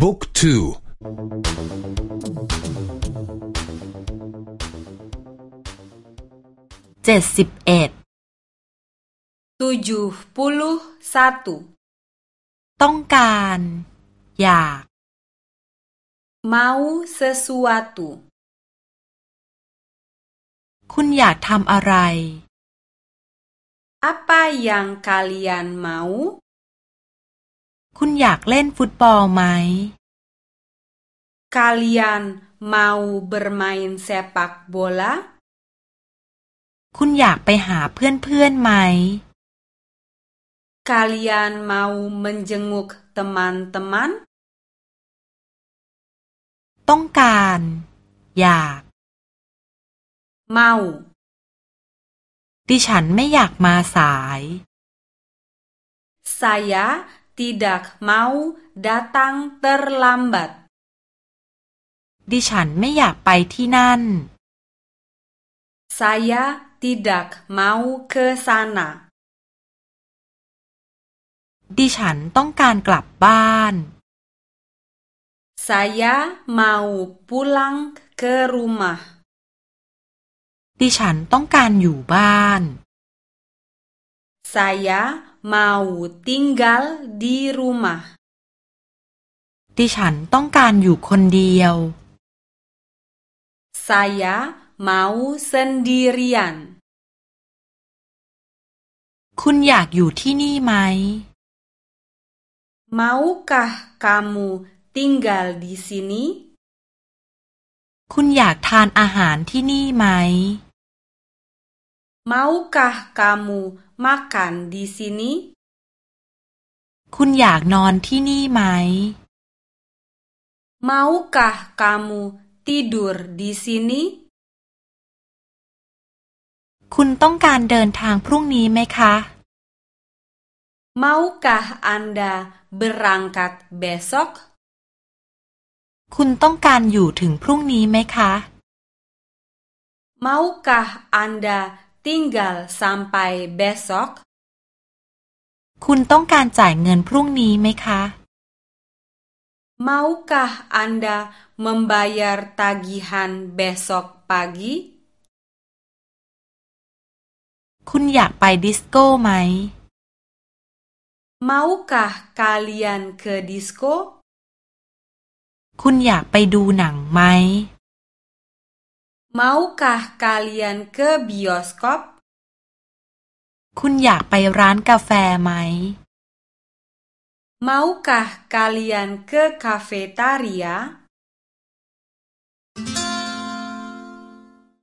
บุ๊กทูเจ็ดสิบเอ็ดต้องการ อยาก mau sesuatu คุณอยากทำอะไร apa yang kalian mau คุณอยากเล่นฟุตบอลไหมค Kalian mau b e r m a i น s e p a อ b ไหม คุณอยากไปหาเพื่อนเพื่อนไหม คุณอยาากไ Kalian mau menjenguk teman teman? ต้องการ อยาก mau ดิฉันไม่อยากมาสาย saya tidak mau datang terlambat ดิฉันไม่อยากไปที่นั่น saya tidak mau ke sana ดิฉันต้องการกลับบ้าน saya mau pulang ke rumah ดิฉันต้องการอยู่บ้าน saya mau tinggal di rumah ดิฉันต้องการอยู่คนเดียว saya mau sendirian คุณอยากอยู่ที่นี่ไหม maukah kamu tinggal di sini คุณอยากทานอาหารที่นี่ไหม maukah kamu makan di sini คุณอยากนอนที่นี่ไหม maukah kamu tidur di sini คุณต้องการเดินทางพรุ่งนี้ไหมคะ maukah anda berangkat besok คุณต้องการอยู่ถึงพรุ่งนี้ไหมคะ maukah anda tinggal sampai besok คุณต้องการจ่ายเงินพรุ่งนี้ไหมคะ Maukah Anda membayar tagihan besok pagi? คุณอยากไปดิสโก้ไหม Maukah kalian ke disco? คุณอยากไปดูหนังไหม Maukah kalian ke bioskop? คุณอยากไปร้านกาแฟไหม Maukah kalian ke cafetaria?